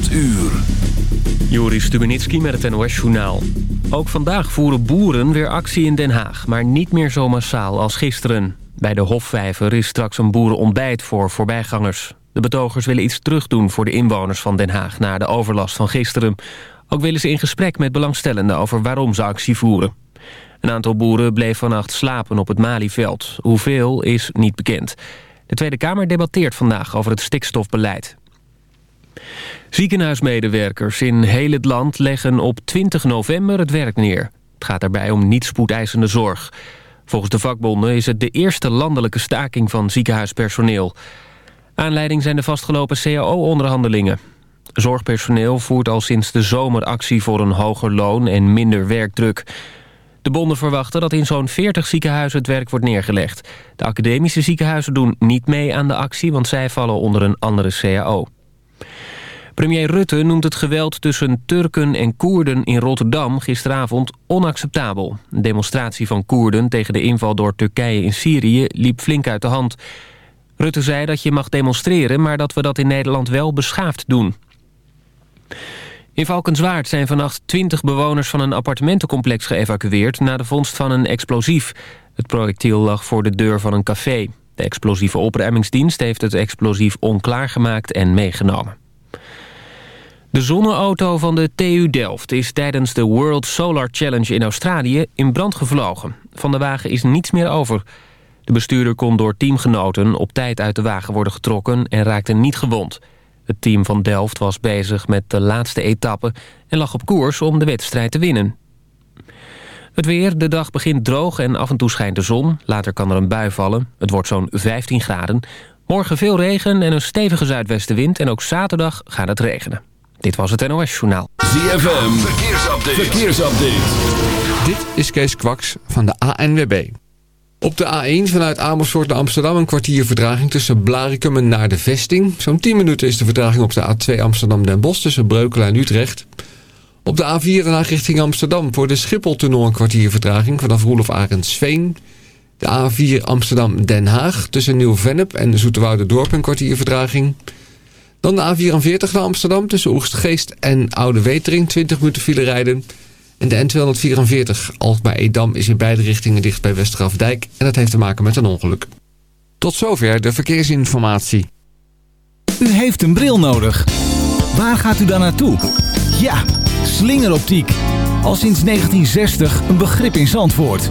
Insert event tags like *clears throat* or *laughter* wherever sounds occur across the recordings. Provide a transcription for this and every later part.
8 uur. Joris Stubenitski met het NOS-journaal. Ook vandaag voeren boeren weer actie in Den Haag, maar niet meer zo massaal als gisteren. Bij de Hofvijver is straks een boerenontbijt voor voorbijgangers. De betogers willen iets terugdoen voor de inwoners van Den Haag... na de overlast van gisteren. Ook willen ze in gesprek met belangstellenden over waarom ze actie voeren. Een aantal boeren bleef vannacht slapen op het Malieveld. Hoeveel is niet bekend. De Tweede Kamer debatteert vandaag over het stikstofbeleid. Ziekenhuismedewerkers in heel het land leggen op 20 november het werk neer. Het gaat daarbij om niet spoedeisende zorg. Volgens de vakbonden is het de eerste landelijke staking van ziekenhuispersoneel. Aanleiding zijn de vastgelopen CAO-onderhandelingen. Zorgpersoneel voert al sinds de zomer actie voor een hoger loon en minder werkdruk. De bonden verwachten dat in zo'n 40 ziekenhuizen het werk wordt neergelegd. De academische ziekenhuizen doen niet mee aan de actie... want zij vallen onder een andere CAO. Premier Rutte noemt het geweld tussen Turken en Koerden in Rotterdam gisteravond onacceptabel. Een demonstratie van Koerden tegen de inval door Turkije in Syrië liep flink uit de hand. Rutte zei dat je mag demonstreren, maar dat we dat in Nederland wel beschaafd doen. In Valkenswaard zijn vannacht 20 bewoners van een appartementencomplex geëvacueerd... na de vondst van een explosief. Het projectiel lag voor de deur van een café. De explosieve opruimingsdienst heeft het explosief onklaargemaakt en meegenomen. De zonneauto van de TU Delft is tijdens de World Solar Challenge in Australië in brand gevlogen. Van de wagen is niets meer over. De bestuurder kon door teamgenoten op tijd uit de wagen worden getrokken en raakte niet gewond. Het team van Delft was bezig met de laatste etappe en lag op koers om de wedstrijd te winnen. Het weer, de dag begint droog en af en toe schijnt de zon. Later kan er een bui vallen. Het wordt zo'n 15 graden. Morgen veel regen en een stevige zuidwestenwind en ook zaterdag gaat het regenen. Dit was het NOS Journaal. ZFM, verkeersupdate. verkeersupdate. Dit is Kees Kwaks van de ANWB. Op de A1 vanuit Amersfoort naar Amsterdam een kwartier vertraging tussen Blarikum en naar de vesting. Zo'n 10 minuten is de vertraging op de A2 Amsterdam-Den Bosch tussen Breukelen en Utrecht. Op de A4 naar richting Amsterdam voor de Schipholtunnel een kwartier vertraging vanaf Roelof Arendsveen. De A4 Amsterdam-Den Haag tussen Nieuw-Vennep en Dorp een kwartier vertraging. Dan de A44 naar Amsterdam tussen Oegstgeest en Oude Wetering 20 minuten file rijden. En de N244 Alkmaar-Edam is in beide richtingen dicht bij Westerafdijk. En dat heeft te maken met een ongeluk. Tot zover de verkeersinformatie. U heeft een bril nodig. Waar gaat u dan naartoe? Ja, slingeroptiek. Al sinds 1960 een begrip in Zandvoort.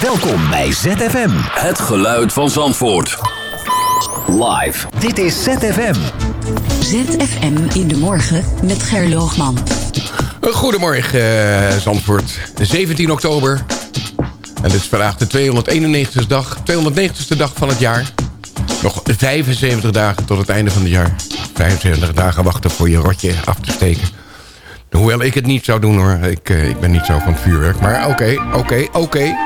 Welkom bij ZFM. Het geluid van Zandvoort. Live. Dit is ZFM. ZFM in de morgen met Gerloogman. Goedemorgen uh, Zandvoort. 17 oktober. En dit is vandaag de 291ste dag, 290ste dag van het jaar. Nog 75 dagen tot het einde van het jaar. 75 dagen wachten voor je rotje af te steken. Hoewel ik het niet zou doen hoor. Ik, uh, ik ben niet zo van het vuurwerk. Maar oké, oké, oké.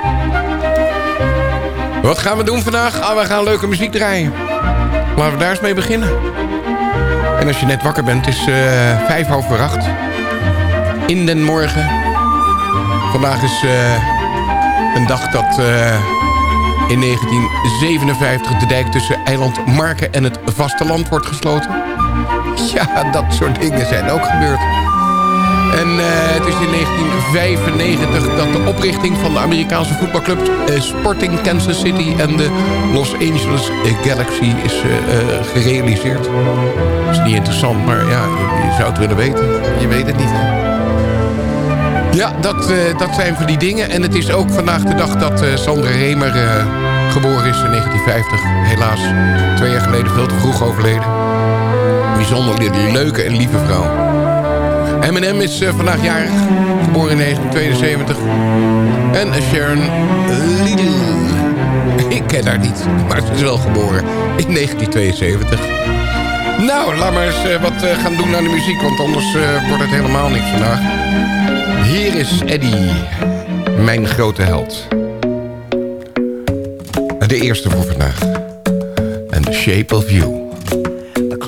Wat gaan we doen vandaag? Ah, we gaan leuke muziek draaien. Laten we daar eens mee beginnen. En als je net wakker bent, is uh, vijf over acht. In den morgen. Vandaag is uh, een dag dat in 1957 de dijk tussen eiland Marken en het vasteland wordt gesloten. Ja, dat soort dingen zijn ook gebeurd. En uh, het is in 1995 dat de oprichting van de Amerikaanse voetbalclub uh, Sporting Kansas City en de Los Angeles Galaxy is uh, gerealiseerd. Dat is niet interessant, maar ja, je, zou het willen weten. Je weet het niet. Ja, dat, dat zijn van die dingen. En het is ook vandaag de dag dat Sandra Remer geboren is in 1950. Helaas twee jaar geleden veel te vroeg overleden. Bijzonder leuke en lieve vrouw. Eminem is uh, vandaag jarig, geboren in 1972. En Sharon Liddell. *laughs* Ik ken haar niet, maar ze is wel geboren in 1972. Nou, laat maar eens uh, wat uh, gaan doen aan de muziek, want anders wordt het helemaal niks vandaag. Hier is Eddie, mijn grote held. De eerste voor vandaag. And the Shape of You.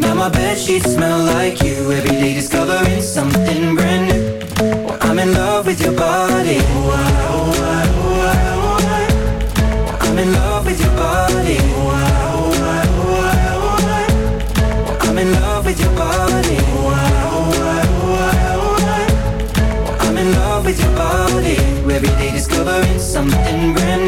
Now my bed sheets smell like you. Every day discovering something brand new. Well, I'm in love with your body. Oh, oh, oh, oh. Well, I'm in love with your body. Oh, oh, oh. Well, I'm in love with your body. Well, I'm in love with your body. Every day discovering something brand new.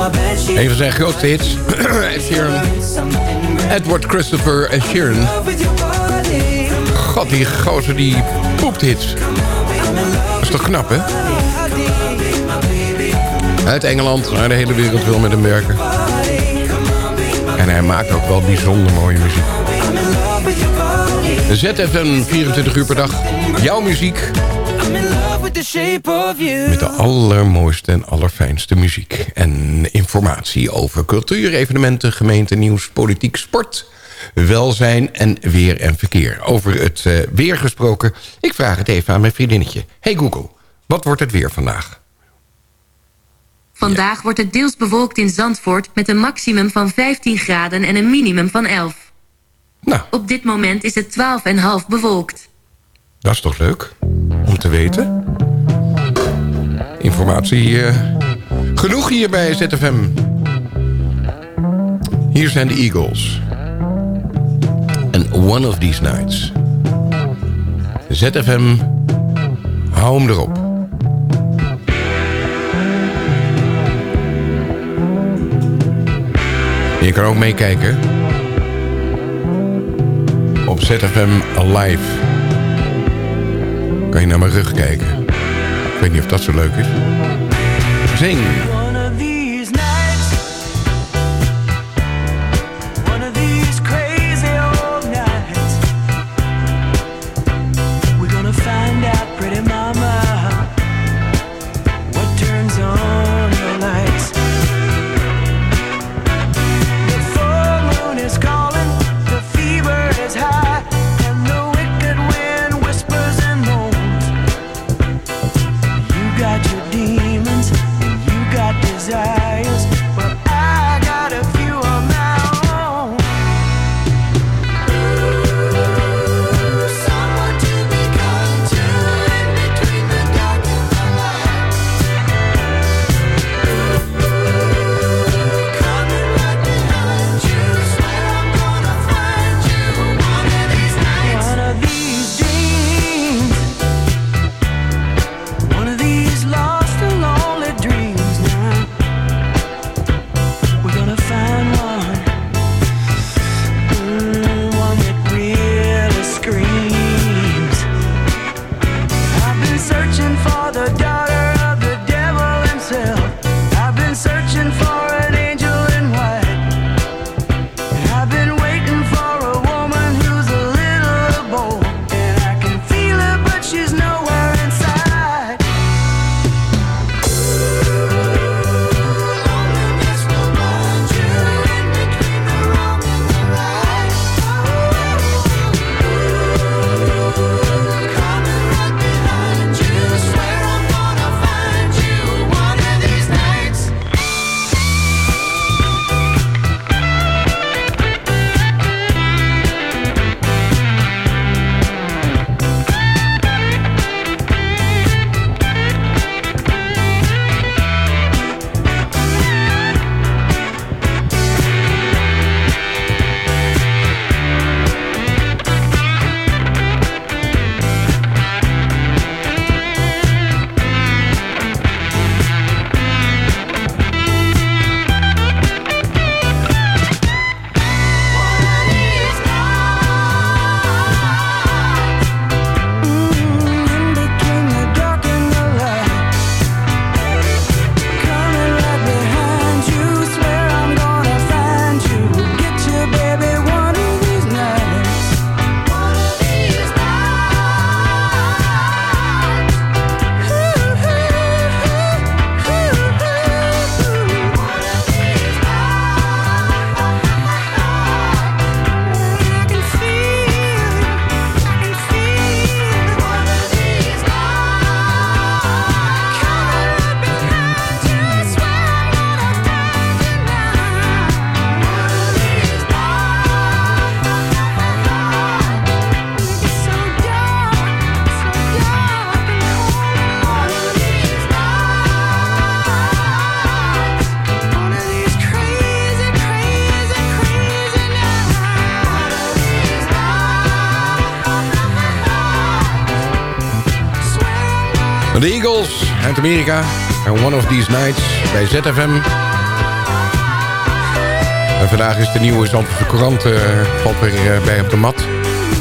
*clears throat* Een van zijn grootste hits, Ed Sheeran. Edward Christopher en Sheeran. God, die gozer die poept hits. Dat is toch knap, hè? Uit Engeland naar de hele wereld wil met hem werken. En hij maakt ook wel bijzonder mooie muziek. ZFM 24 uur per dag. Jouw muziek. Met de allermooiste en allerfijnste muziek. En informatie over cultuur, evenementen, gemeente, nieuws, politiek, sport welzijn en weer en verkeer. Over het uh, weer gesproken, ik vraag het even aan mijn vriendinnetje. Hey Google, wat wordt het weer vandaag? Vandaag wordt het deels bewolkt in Zandvoort... met een maximum van 15 graden en een minimum van 11. Nou. Op dit moment is het 12,5 bewolkt. Dat is toch leuk om te weten? Informatie uh, genoeg hier bij ZFM. Hier zijn de Eagles. En One of These Nights. ZFM, hou hem erop. Je kan ook meekijken op ZFM Live. Kan je naar mijn rug kijken. Ik weet niet of dat zo leuk is. Zing! Amerika. En One of These Nights bij ZFM. En vandaag is de nieuwe Zandvoortse Courant uh, eh, weer eh, bij op de mat.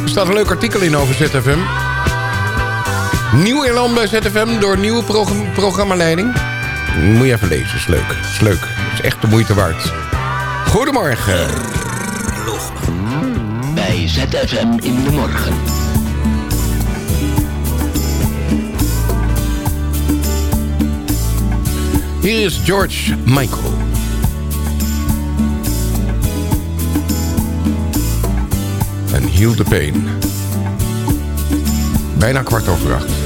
Er staat een leuk artikel in over ZFM. Nieuw in bij ZFM door nieuwe programmaleiding. Moet je even lezen, is leuk. Is leuk. Is echt de moeite waard. Goedemorgen. Bij ZFM in de morgen. Hier is George Michael. En Heal the Pain. Bijna kwart over acht.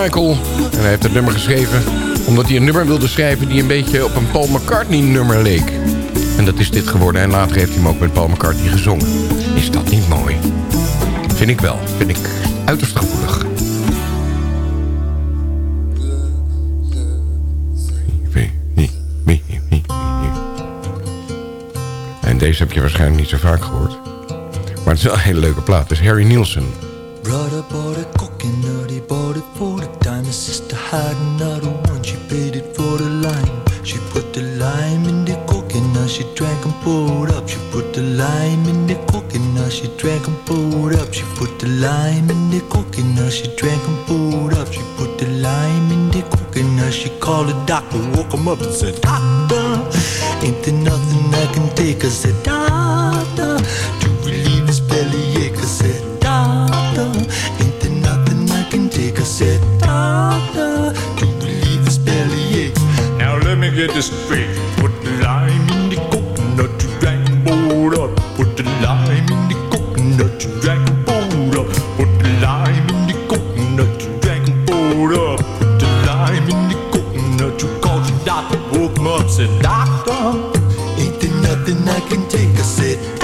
Michael, En hij heeft het nummer geschreven omdat hij een nummer wilde schrijven... die een beetje op een Paul McCartney-nummer leek. En dat is dit geworden. En later heeft hij hem ook met Paul McCartney gezongen. Is dat niet mooi? Vind ik wel. Vind ik uiterst gevoelig. En deze heb je waarschijnlijk niet zo vaak gehoord. Maar het is wel een hele leuke plaat. Het is Harry Nielsen. woke up, said, Doctor, ain't there nothing I can take? I said,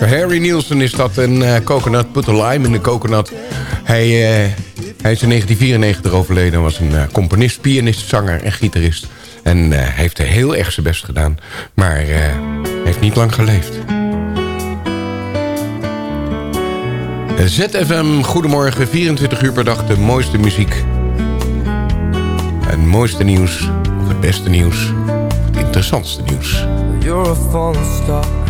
Harry Nielsen is dat, een uh, eh, coconut, put a lime in de coconut. Hij, eh, hij is in 1994 overleden, was een eh, componist, pianist, zanger en gitarist. En heeft heel erg zijn best gedaan, maar heeft niet lang geleefd. ZFM, goedemorgen, 24 uur per dag, de mooiste muziek. Het mooiste nieuws, of het beste nieuws, het interessantste nieuws. You're a star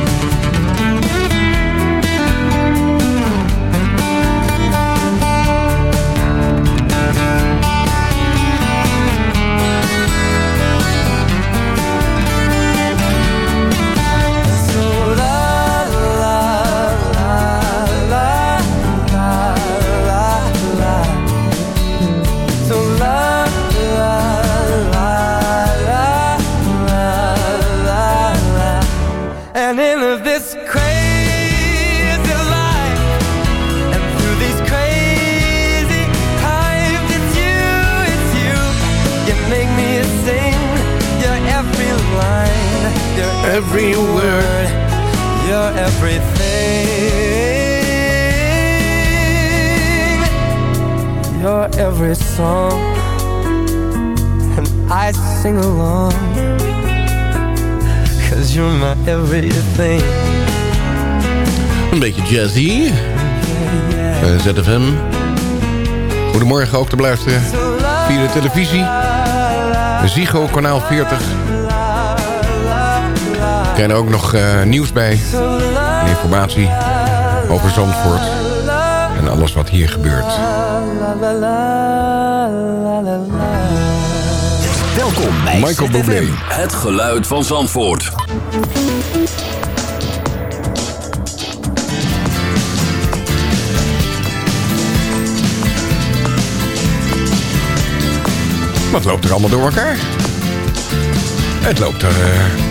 every word, you're everything. You're every song, and I sing along. Cause you're my everything. Een beetje jazzy. Uh, ZFM. Goedemorgen ook te beluisteren. Via de televisie. Zigo kanaal 40. Krijgen ook nog eh, nieuws bij. Informatie over Zandvoort. En alles wat hier gebeurt. Welkom bij Michael Bublé. Het geluid van Zandvoort. Wat loopt er allemaal door elkaar? Het loopt er... Eh,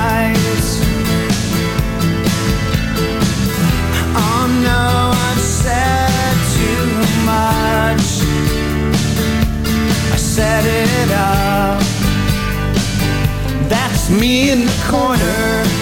it. That's me in the corner.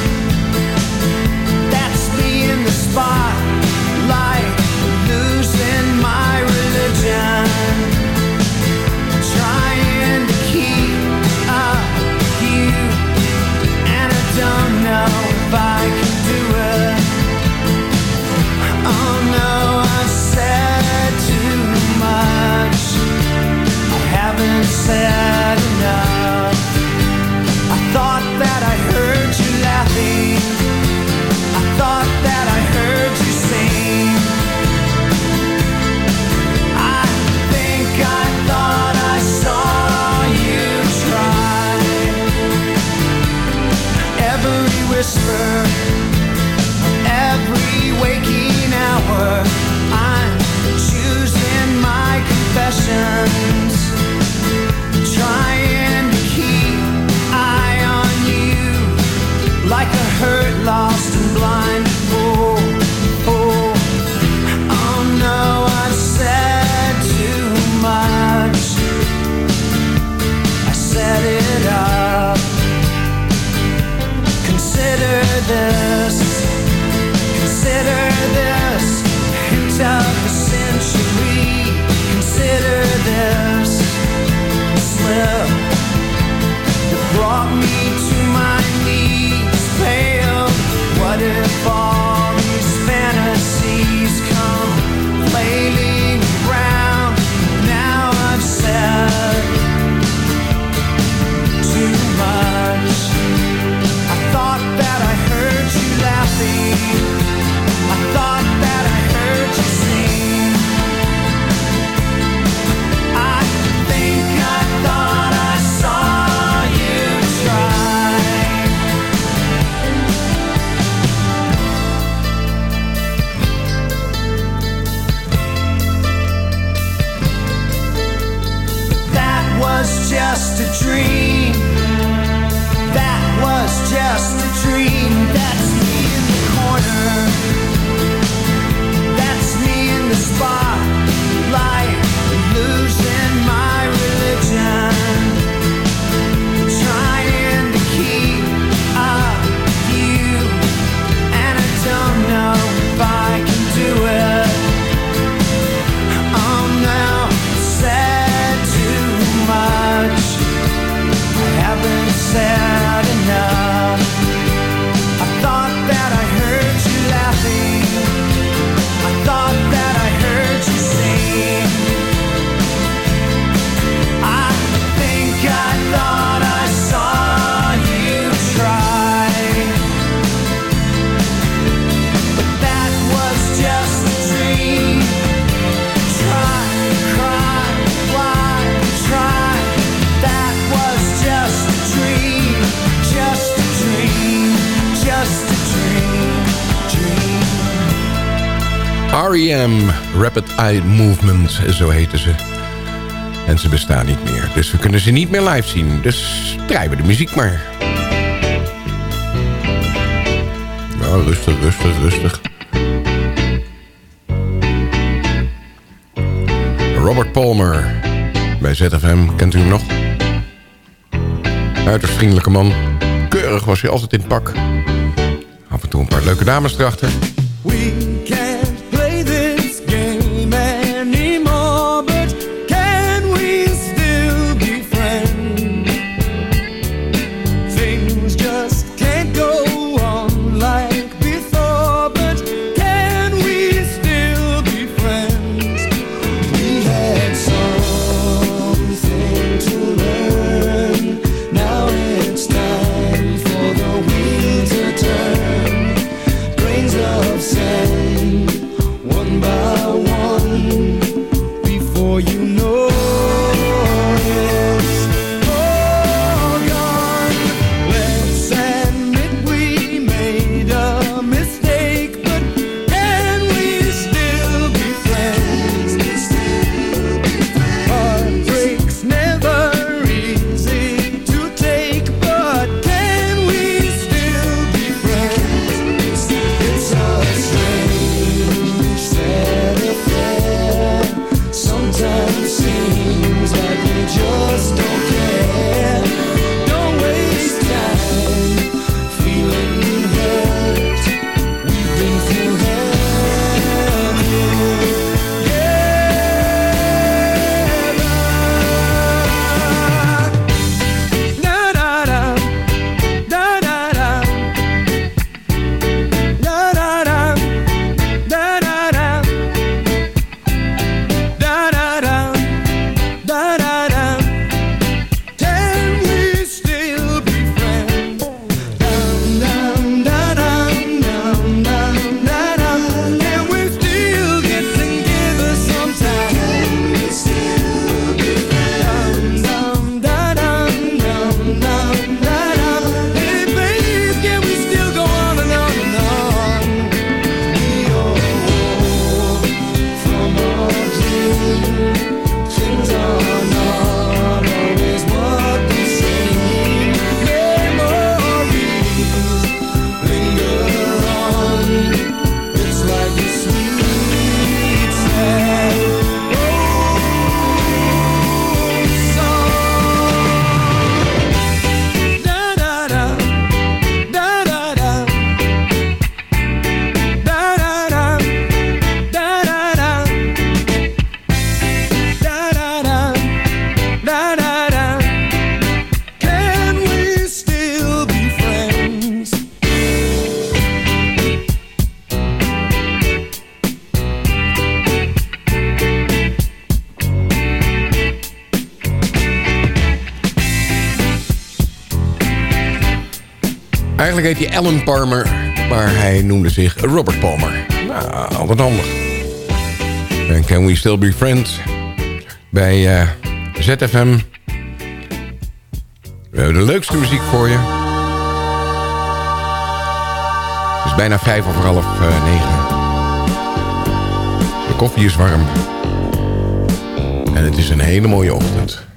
Movement, zo heten ze. En ze bestaan niet meer. Dus we kunnen ze niet meer live zien. Dus draaien we de muziek maar. Nou, rustig, rustig, rustig. Robert Palmer. Bij ZFM, kent u hem nog? Uiterst vriendelijke man. Keurig was hij altijd in pak. Af en toe een paar leuke dames erachter. Heet hij Alan Palmer, maar hij noemde zich Robert Palmer. Nou, altijd handig. En Can We Still Be Friends bij eh, uh, ZFM. We hebben de leukste muziek voor je. Het is bijna vijf over half eh, negen. De koffie is warm. En het is een hele mooie ochtend.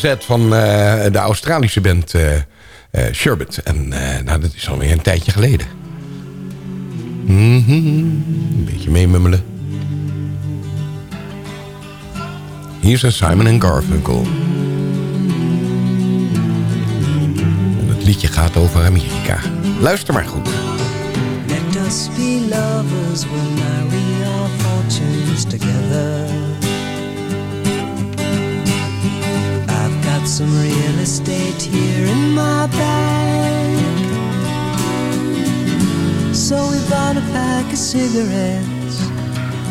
That van eh, de Australische band eh eh, Sherbet. En nou, dat is alweer een tijdje geleden. Mhm, Een beetje meemummelen. Hier is Simon en Garfunkel. Het liedje gaat over Amerika. Luister maar goed. Let us be lovers, we'll marry our fortunes together. Some real estate here in my bag. So we bought a pack of cigarettes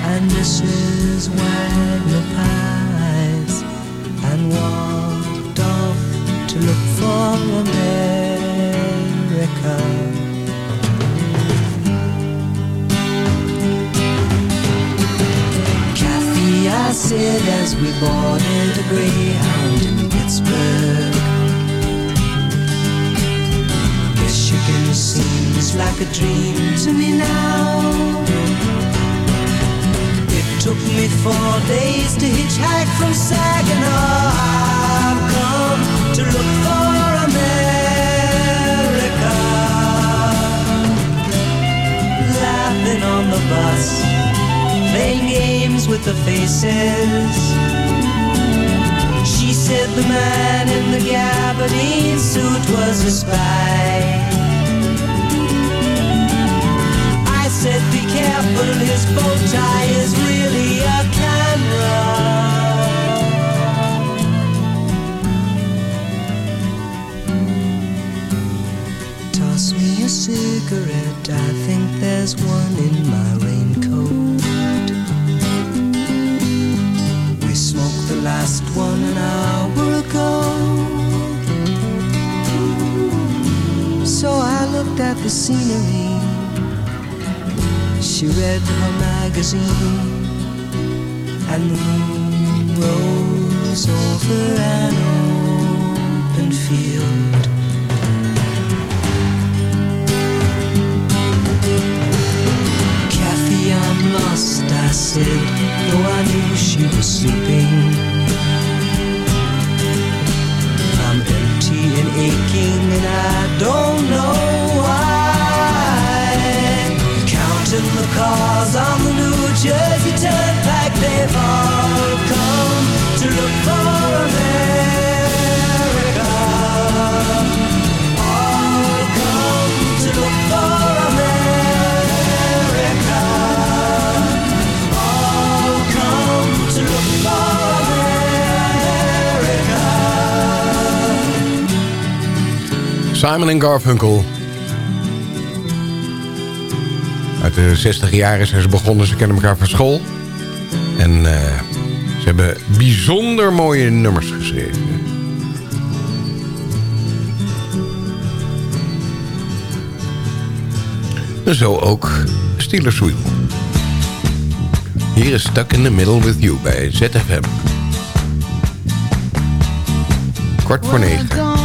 and Mrs. Wagner pies and walked off to look for America. Said as we boarded a Greyhound in Pittsburgh. Michigan seems like a dream to me now. It took me four days to hitchhike from Saginaw. I've come to look for America. Laughing on the bus playing games with the faces. She said the man in the gabardine suit was a spy. I said, be careful, his bow tie is really a camera. Toss me a cigarette, I think there's one in my raincoat. Last one an hour ago. So I looked at the scenery. She read her magazine, and the moon rose over an open field. Kathy, I'm lost, I said, though I knew she was sleeping. Cars on the New Jersey Turnpike, they've all come to look for to. Simon en Garfunkel. Uit de 60 jaren zijn ze begonnen. Ze kennen elkaar van school. En eh, ze hebben bijzonder mooie nummers geschreven. En zo ook Steelers Wheel. Hier is Stuck in the Middle with You bij ZFM. Kwart voor negen.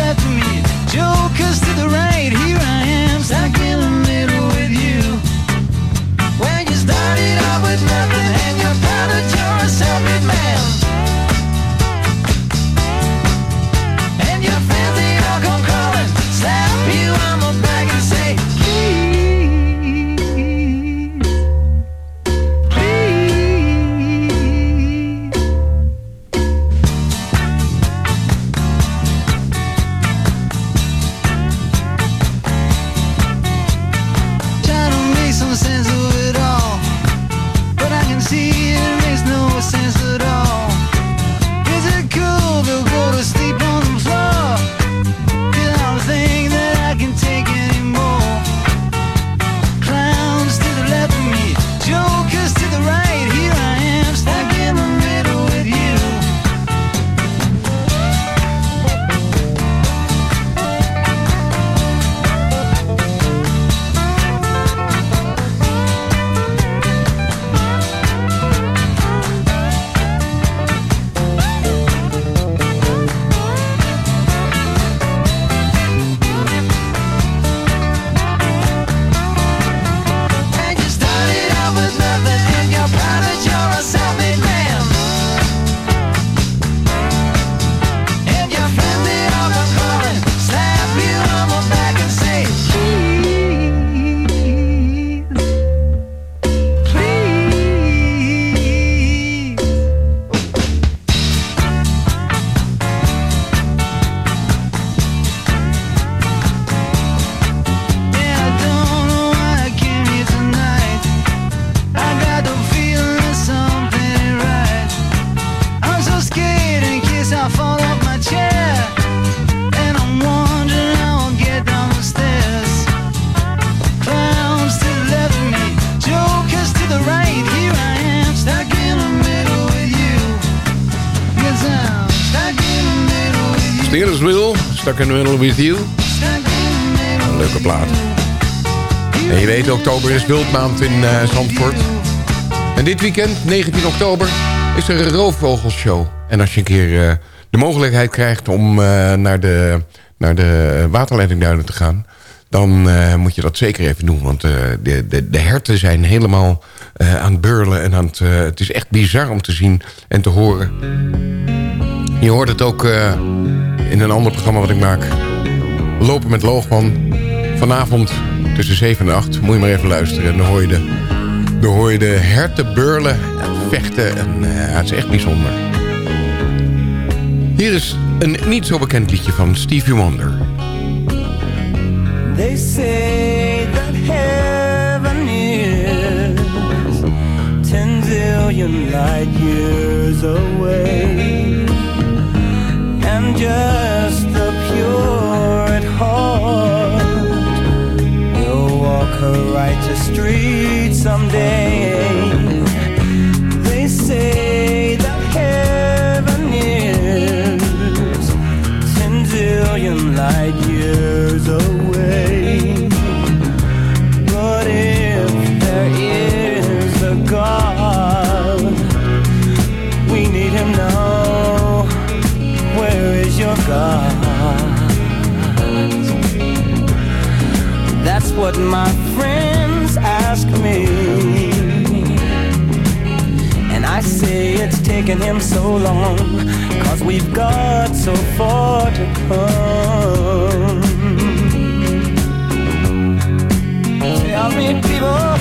Of me, jokers to the right. Here I am, stuck in the middle with you. When you started out with nothing and you found that you're a self-made man. With You. Een leuke plaat. En je weet, oktober is wildmaand in eh, Zandvoort. En dit weekend, 19 oktober, is er een roofvogelshow. En als je een keer eh, de mogelijkheid krijgt om eh, naar de, naar de waterleidingduinen te gaan... dan moet je dat zeker even doen. Want de, de, de herten zijn helemaal aan het beurlen. En aan het, het is echt bizar om te zien en te horen. Je hoort het ook in een ander programma wat ik maak. Lopen met Loogman. Vanavond tussen 7 en 8. Moet je maar even luisteren. En dan hoor je de, dan herten beurlen en vechten. En eh, het is echt bijzonder. Hier is een niet zo bekend liedje van Stevie Wonder. They say that heaven is ten zillion light years away, and her righteous street someday. They say that heaven is ten zillion light years away. But if there is a God, we need him now. Where is your God? What my friends ask me. And I say it's taken him so long, cause we've got so far to come. Tell me, people,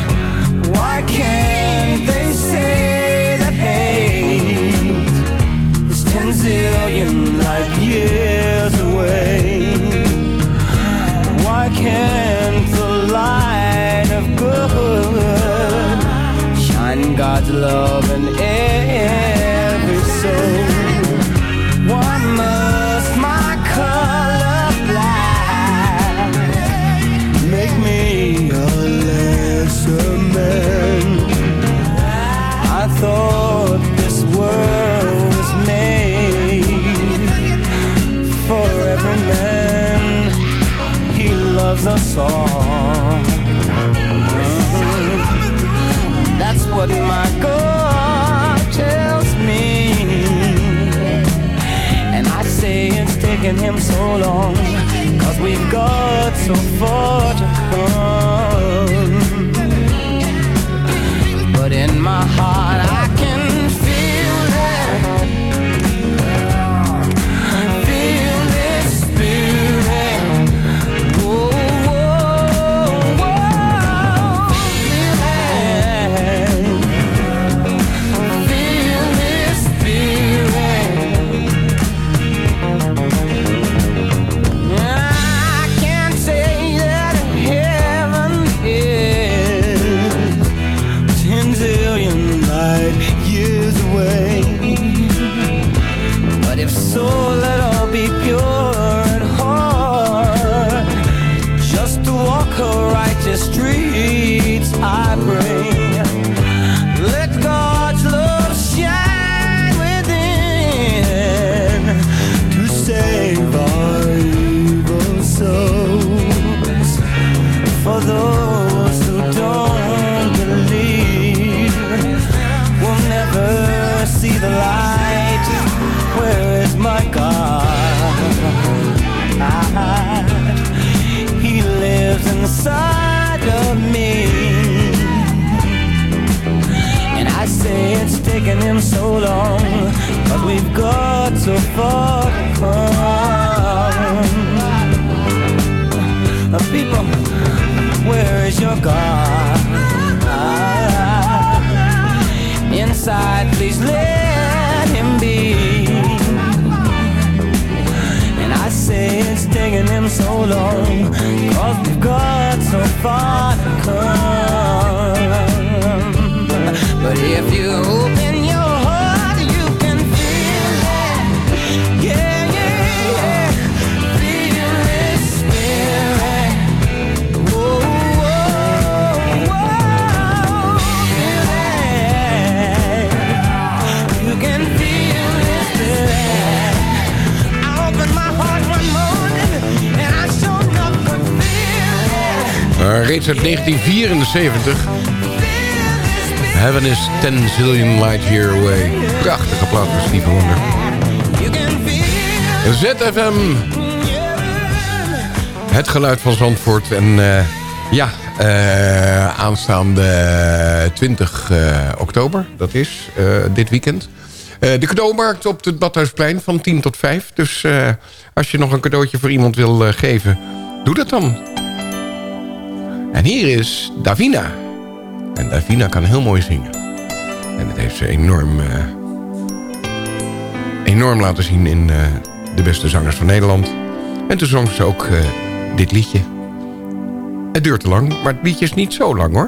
why can't they say that hate is ten zillion light years away? Why can't God's love in every soul? Why must my color black make me a lesser man? I thought this world was made for every man. He loves us all. My God tells me. And I say it's taking him so long Cause we got so far to come. But in my heart, fun. Uit 1974. Heaven is 10 zillion light year away. Prachtige plaat van Steve Wonder. ZFM. Het geluid van Zandvoort. En uh, ja, uh, aanstaande 20 oktober. Dat is dit weekend. de cadeaumarkt op het Badhuisplein van 10 tot 5. Dus als je nog een cadeautje voor iemand wil geven, doe dat dan. En hier is Davina. En Davina kan heel mooi zingen. En dat heeft ze enorm, uh, enorm laten zien in uh, de beste zangers van Nederland. En toen zong ze ook uh, dit liedje. Het duurt te lang, maar het liedje is niet zo lang hoor.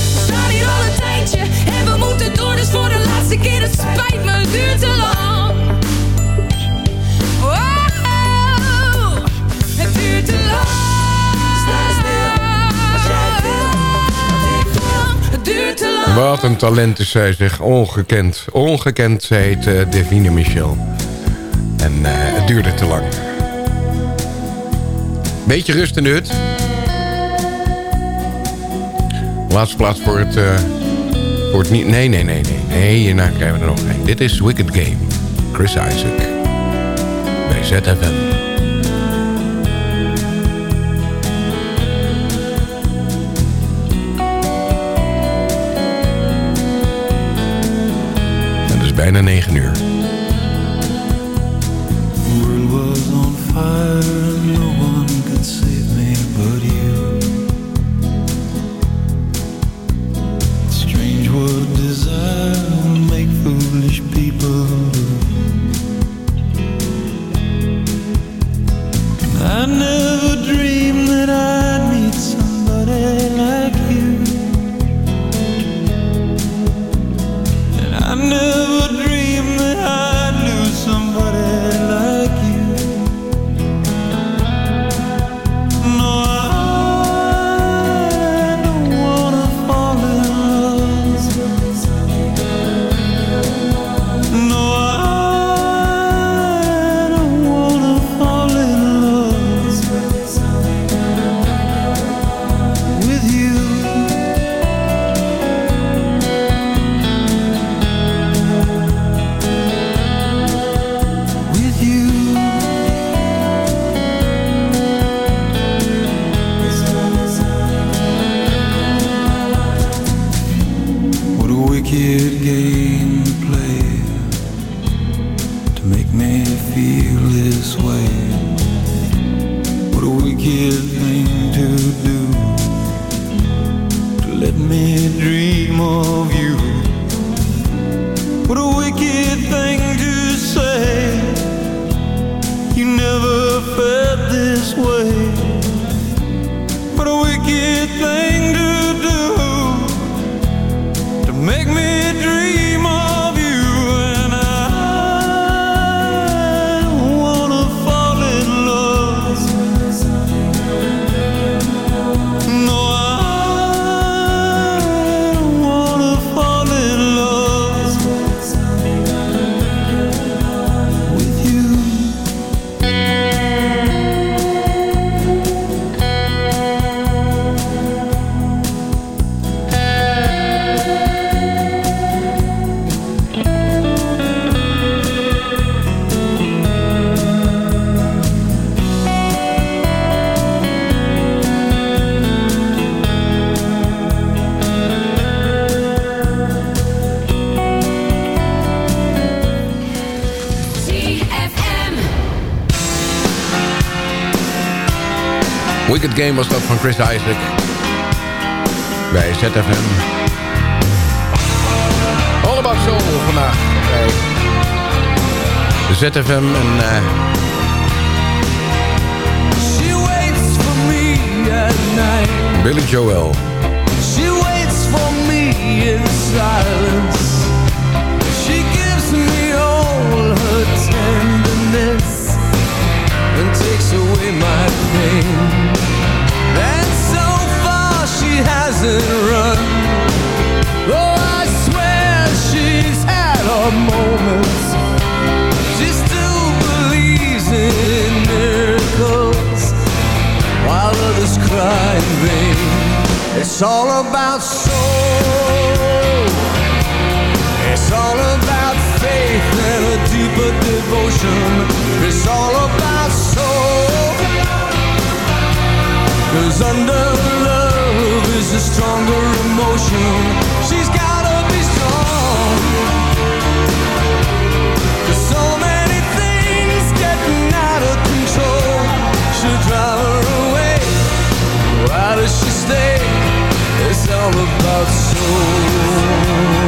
staan hier al een tijdje En we moeten door, dus voor de laatste keer Het spijt me, het duurt te lang het duurt te lang. Sta stil, als jij wil, Het duurt te lang. Wat een talent is zij zich. Ongekend. Ongekend, zij heet uh, Devine Michel. En uh, het duurde te lang. Beetje rust in de hut. Laatste plaats voor het... Uh, voor het niet... Nee, nee, nee, nee. Nee, hierna krijgen we er nog een. Dit is Wicked Game. Chris Isaac. Bij ZFM. bijna 9 uur. Game was dat van Chris Isaac. Bij ZFM. All About Soul vandaag. Bij ZFM en... eh, She waits for me at night. Billy Joel. She waits for me in silence. All about soul. All about soul.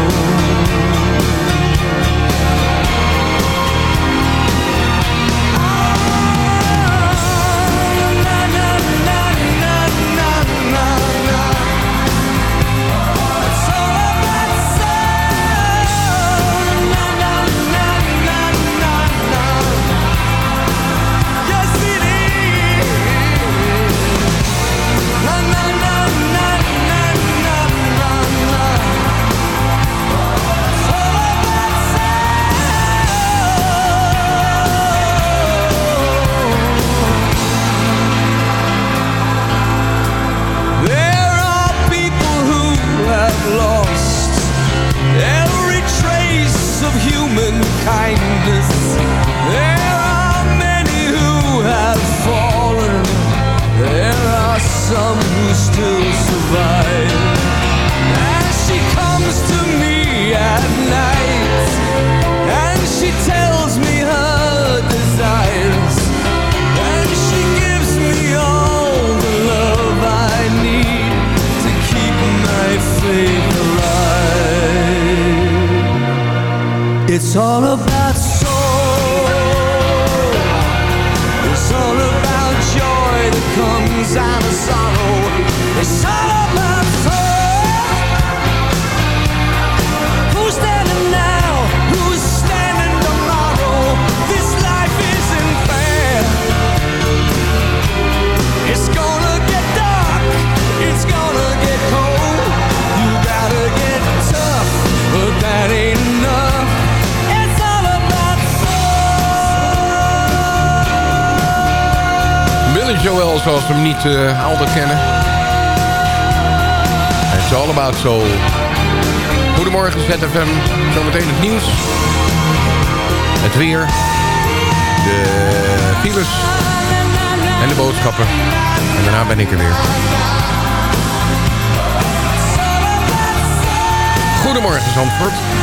Zoals we hem niet eh, altijd kennen. It's all about soul. Goedemorgen ZFM. Zometeen het nieuws. Het weer. De files. En de boodschappen. En daarna ben ik er weer. Goedemorgen Zandvoort.